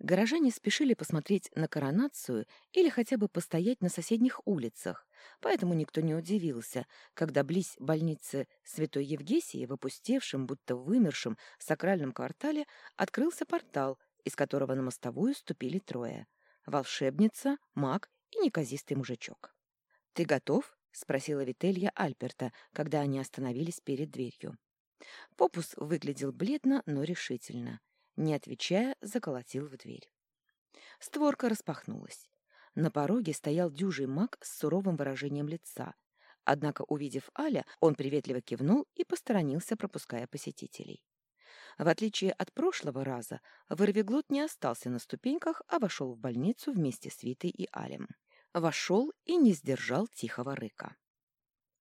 Горожане спешили посмотреть на коронацию или хотя бы постоять на соседних улицах, поэтому никто не удивился, когда близ больницы Святой Евгесии в опустевшем, будто вымершем сакральном квартале открылся портал, из которого на мостовую ступили трое — волшебница, маг и неказистый мужичок. «Ты готов?» — спросила Вителья Альперта, когда они остановились перед дверью. Попус выглядел бледно, но решительно. Не отвечая, заколотил в дверь. Створка распахнулась. На пороге стоял дюжий маг с суровым выражением лица. Однако, увидев Аля, он приветливо кивнул и посторонился, пропуская посетителей. В отличие от прошлого раза, Вырвиглот не остался на ступеньках, а вошел в больницу вместе с Витой и Алем. Вошел и не сдержал тихого рыка.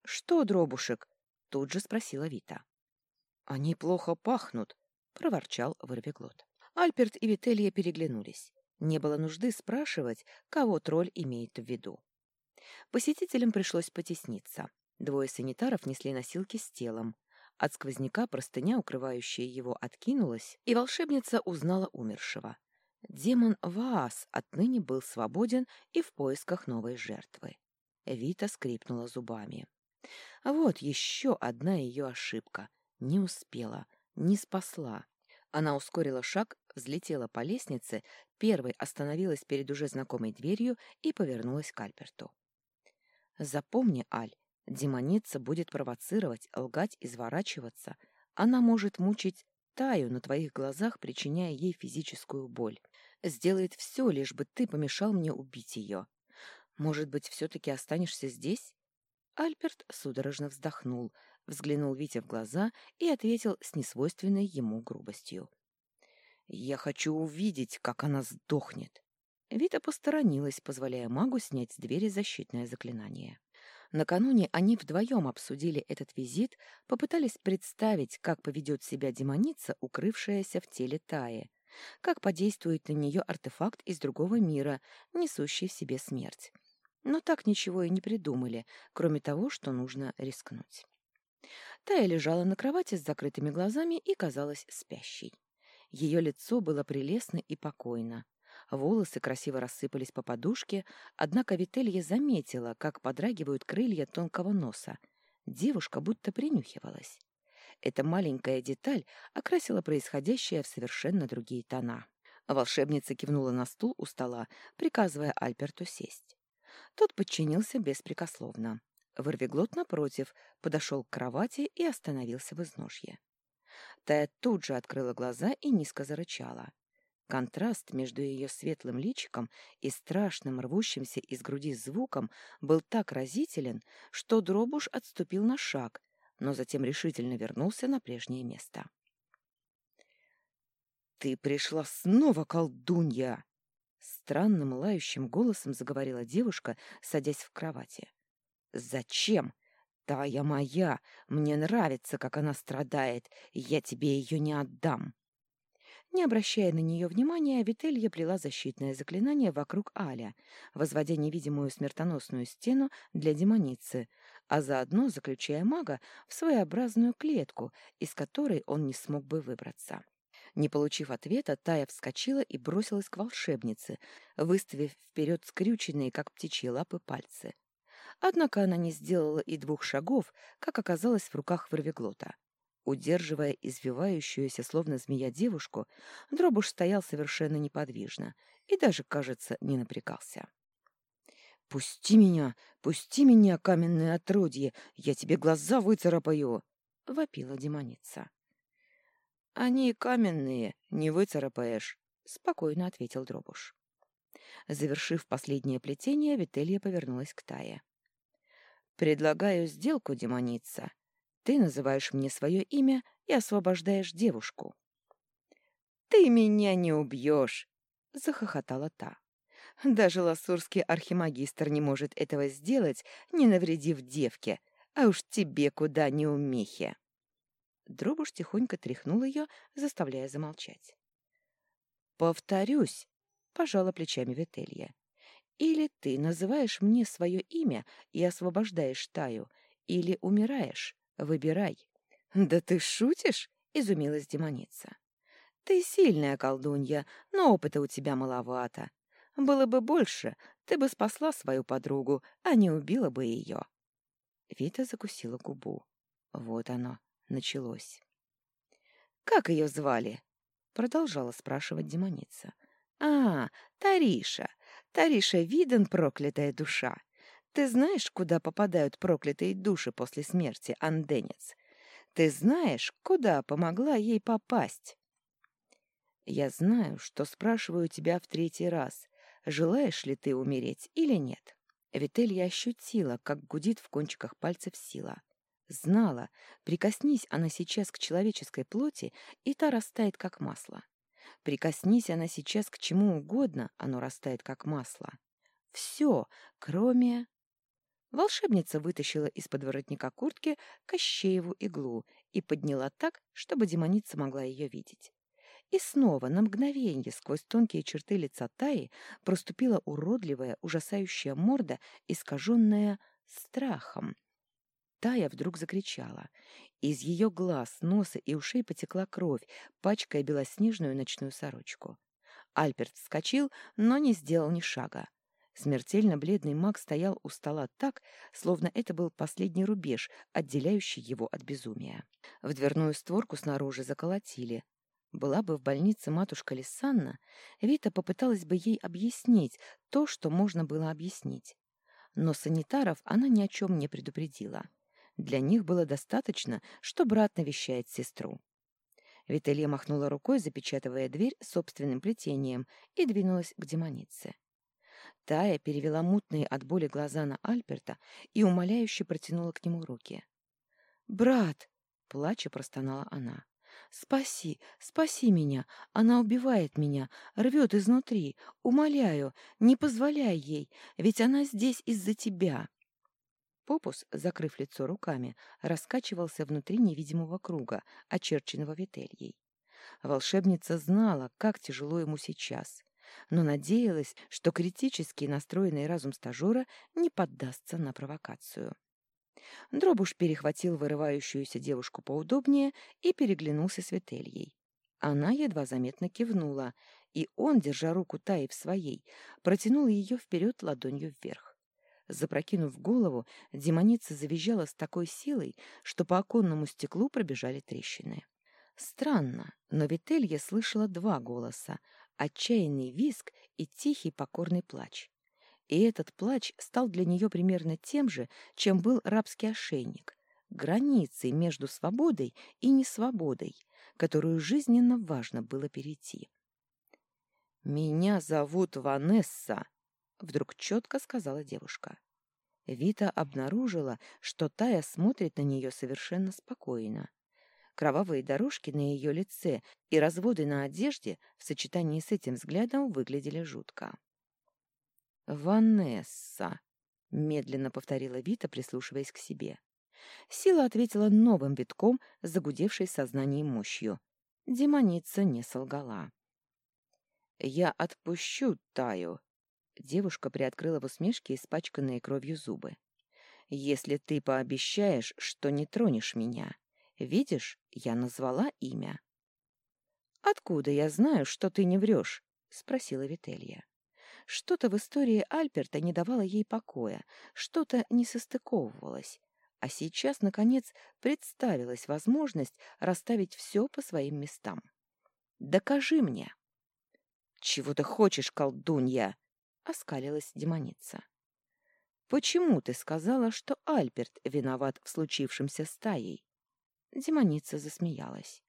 «Что, дробушек?» — тут же спросила Вита. «Они плохо пахнут», — проворчал Вырвиглот. Альперт и Вителья переглянулись. Не было нужды спрашивать, кого тролль имеет в виду. Посетителям пришлось потесниться. Двое санитаров несли носилки с телом. От сквозняка простыня, укрывающая его, откинулась, и волшебница узнала умершего. Демон Ваас отныне был свободен и в поисках новой жертвы. Вита скрипнула зубами. Вот еще одна ее ошибка. Не успела, не спасла. Она ускорила шаг, взлетела по лестнице, первой остановилась перед уже знакомой дверью и повернулась к Альберту. «Запомни, Аль, демоница будет провоцировать, лгать, изворачиваться. Она может мучить Таю на твоих глазах, причиняя ей физическую боль. Сделает все, лишь бы ты помешал мне убить ее. Может быть, все-таки останешься здесь?» Альберт судорожно вздохнул, взглянул Вите в глаза и ответил с несвойственной ему грубостью. «Я хочу увидеть, как она сдохнет». Вита посторонилась, позволяя магу снять с двери защитное заклинание. Накануне они вдвоем обсудили этот визит, попытались представить, как поведет себя демоница, укрывшаяся в теле Таи, как подействует на нее артефакт из другого мира, несущий в себе смерть. Но так ничего и не придумали, кроме того, что нужно рискнуть. Тая лежала на кровати с закрытыми глазами и казалась спящей. Ее лицо было прелестно и покойно. Волосы красиво рассыпались по подушке, однако Вителья заметила, как подрагивают крылья тонкого носа. Девушка будто принюхивалась. Эта маленькая деталь окрасила происходящее в совершенно другие тона. Волшебница кивнула на стул у стола, приказывая Альберту сесть. Тот подчинился беспрекословно. Ворвиглот, напротив, подошел к кровати и остановился в изножье. Тая тут же открыла глаза и низко зарычала. Контраст между ее светлым личиком и страшным рвущимся из груди звуком был так разителен, что Дробуш отступил на шаг, но затем решительно вернулся на прежнее место. «Ты пришла снова, колдунья!» Странным лающим голосом заговорила девушка, садясь в кровати. «Зачем? Тая моя! Мне нравится, как она страдает, я тебе ее не отдам!» Не обращая на нее внимания, Вителья плела защитное заклинание вокруг Аля, возводя невидимую смертоносную стену для демоницы, а заодно заключая мага в своеобразную клетку, из которой он не смог бы выбраться. Не получив ответа, Тая вскочила и бросилась к волшебнице, выставив вперед скрюченные, как птичьи лапы, пальцы. Однако она не сделала и двух шагов, как оказалось в руках Ворвиглота. Удерживая извивающуюся, словно змея, девушку, Дробуш стоял совершенно неподвижно и даже, кажется, не напрягался. «Пусти меня! Пусти меня, каменное отродье! Я тебе глаза выцарапаю!» — вопила демоница. «Они каменные, не выцарапаешь», — спокойно ответил Дробуш. Завершив последнее плетение, Вителья повернулась к Тае. «Предлагаю сделку, демоница. Ты называешь мне свое имя и освобождаешь девушку». «Ты меня не убьешь!» — захохотала та. «Даже лассурский архимагистр не может этого сделать, не навредив девке, а уж тебе куда не умехи!» Дробуш тихонько тряхнул ее, заставляя замолчать. «Повторюсь», — пожала плечами Вителья. Или ты называешь мне свое имя и освобождаешь Таю, или умираешь. Выбирай. — Да ты шутишь? — изумилась демоница. Ты сильная колдунья, но опыта у тебя маловато. Было бы больше, ты бы спасла свою подругу, а не убила бы ее. Вита закусила губу. Вот оно, началось. «Как ее звали?» — продолжала спрашивать демоница. «А, Тариша. Тариша Виден, проклятая душа. Ты знаешь, куда попадают проклятые души после смерти, Анденец? Ты знаешь, куда помогла ей попасть?» «Я знаю, что спрашиваю тебя в третий раз, желаешь ли ты умереть или нет?» Вителья ощутила, как гудит в кончиках пальцев сила. Знала, прикоснись она сейчас к человеческой плоти, и та растает, как масло. Прикоснись она сейчас к чему угодно, оно растает, как масло. Все, кроме... Волшебница вытащила из-под воротника куртки Кощееву иглу и подняла так, чтобы демоница могла ее видеть. И снова на мгновенье сквозь тонкие черты лица Таи проступила уродливая, ужасающая морда, искаженная страхом, Тая вдруг закричала. Из ее глаз, носа и ушей потекла кровь, пачкая белоснежную ночную сорочку. Альберт вскочил, но не сделал ни шага. Смертельно бледный маг стоял у стола так, словно это был последний рубеж, отделяющий его от безумия. В дверную створку снаружи заколотили. Была бы в больнице матушка Лисанна, Вита попыталась бы ей объяснить то, что можно было объяснить. Но санитаров она ни о чем не предупредила. Для них было достаточно, что брат навещает сестру. Вителья махнула рукой, запечатывая дверь собственным плетением, и двинулась к демонице. Тая перевела мутные от боли глаза на Альберта и умоляюще протянула к нему руки. «Брат!» — плача простонала она. «Спаси, спаси меня! Она убивает меня, рвет изнутри. Умоляю, не позволяй ей, ведь она здесь из-за тебя!» Попус, закрыв лицо руками, раскачивался внутри невидимого круга, очерченного Вительей. Волшебница знала, как тяжело ему сейчас, но надеялась, что критически настроенный разум стажера не поддастся на провокацию. Дробуш перехватил вырывающуюся девушку поудобнее и переглянулся с Вительей. Она едва заметно кивнула, и он, держа руку Таи в своей, протянул ее вперед ладонью вверх. Запрокинув голову, демоница завизжала с такой силой, что по оконному стеклу пробежали трещины. Странно, но Вителья слышала два голоса — отчаянный визг и тихий покорный плач. И этот плач стал для нее примерно тем же, чем был рабский ошейник, границей между свободой и несвободой, которую жизненно важно было перейти. «Меня зовут Ванесса», Вдруг четко сказала девушка. Вита обнаружила, что Тая смотрит на нее совершенно спокойно. Кровавые дорожки на ее лице и разводы на одежде в сочетании с этим взглядом выглядели жутко. «Ванесса», — медленно повторила Вита, прислушиваясь к себе. Сила ответила новым витком, загудевшей сознанием мощью. Демоница не солгала. «Я отпущу Таю», Девушка приоткрыла в усмешке испачканные кровью зубы. «Если ты пообещаешь, что не тронешь меня. Видишь, я назвала имя». «Откуда я знаю, что ты не врешь?» — спросила Вителья. Что-то в истории Альперта не давало ей покоя, что-то не состыковывалось. А сейчас, наконец, представилась возможность расставить все по своим местам. «Докажи мне!» «Чего ты хочешь, колдунья?» Оскалилась демоница. «Почему ты сказала, что Альберт виноват в случившемся с Таей?» Демоница засмеялась.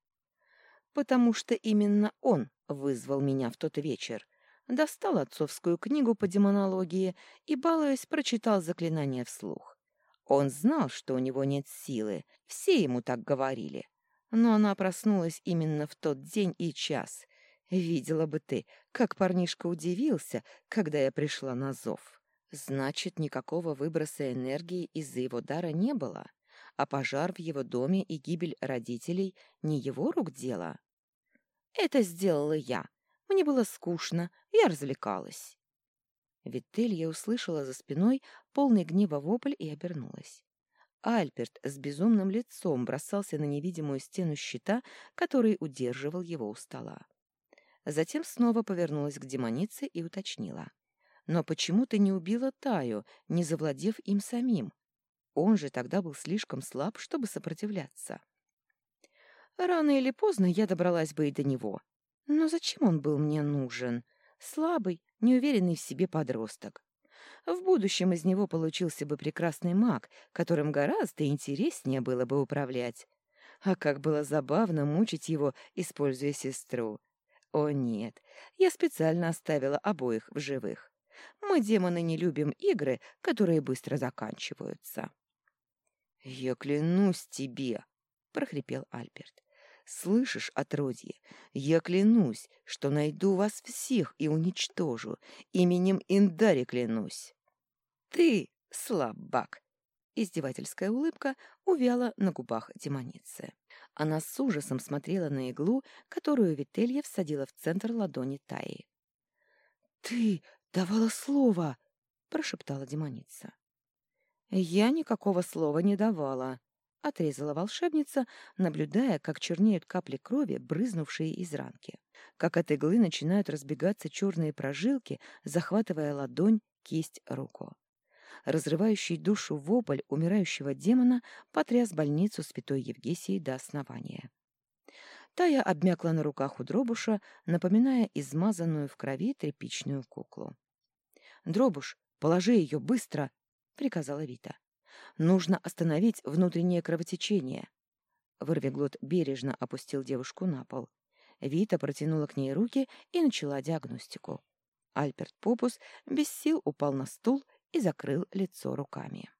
«Потому что именно он вызвал меня в тот вечер, достал отцовскую книгу по демонологии и, балуясь, прочитал заклинание вслух. Он знал, что у него нет силы, все ему так говорили. Но она проснулась именно в тот день и час, Видела бы ты, как парнишка удивился, когда я пришла на зов. Значит, никакого выброса энергии из-за его дара не было, а пожар в его доме и гибель родителей не его рук дело. Это сделала я. Мне было скучно, я развлекалась. Вителья услышала за спиной полный гнева вопль и обернулась. Альберт с безумным лицом бросался на невидимую стену щита, который удерживал его у стола. Затем снова повернулась к демонице и уточнила. «Но почему ты не убила Таю, не завладев им самим? Он же тогда был слишком слаб, чтобы сопротивляться». «Рано или поздно я добралась бы и до него. Но зачем он был мне нужен? Слабый, неуверенный в себе подросток. В будущем из него получился бы прекрасный маг, которым гораздо интереснее было бы управлять. А как было забавно мучить его, используя сестру. О нет, я специально оставила обоих в живых. Мы, демоны, не любим игры, которые быстро заканчиваются. «Я клянусь тебе!» — прохрипел Альберт. Слышишь, отродье, я клянусь, что найду вас всех и уничтожу. Именем Индари клянусь. Ты слабак. Издевательская улыбка увяла на губах демоницы. Она с ужасом смотрела на иглу, которую Вителья всадила в центр ладони Таи. «Ты давала слово!» — прошептала демоница. «Я никакого слова не давала», — отрезала волшебница, наблюдая, как чернеют капли крови, брызнувшие из ранки. Как от иглы начинают разбегаться черные прожилки, захватывая ладонь, кисть, руку. Разрывающий душу вопль умирающего демона потряс больницу святой Евгесии до основания. Тая обмякла на руках у Дробуша, напоминая измазанную в крови тряпичную куклу. «Дробуш, положи ее быстро!» — приказала Вита. Нужно остановить внутреннее кровотечение. Вырвиглот бережно опустил девушку на пол. Вита протянула к ней руки и начала диагностику. Альберт Попус без сил упал на стул и закрыл лицо руками.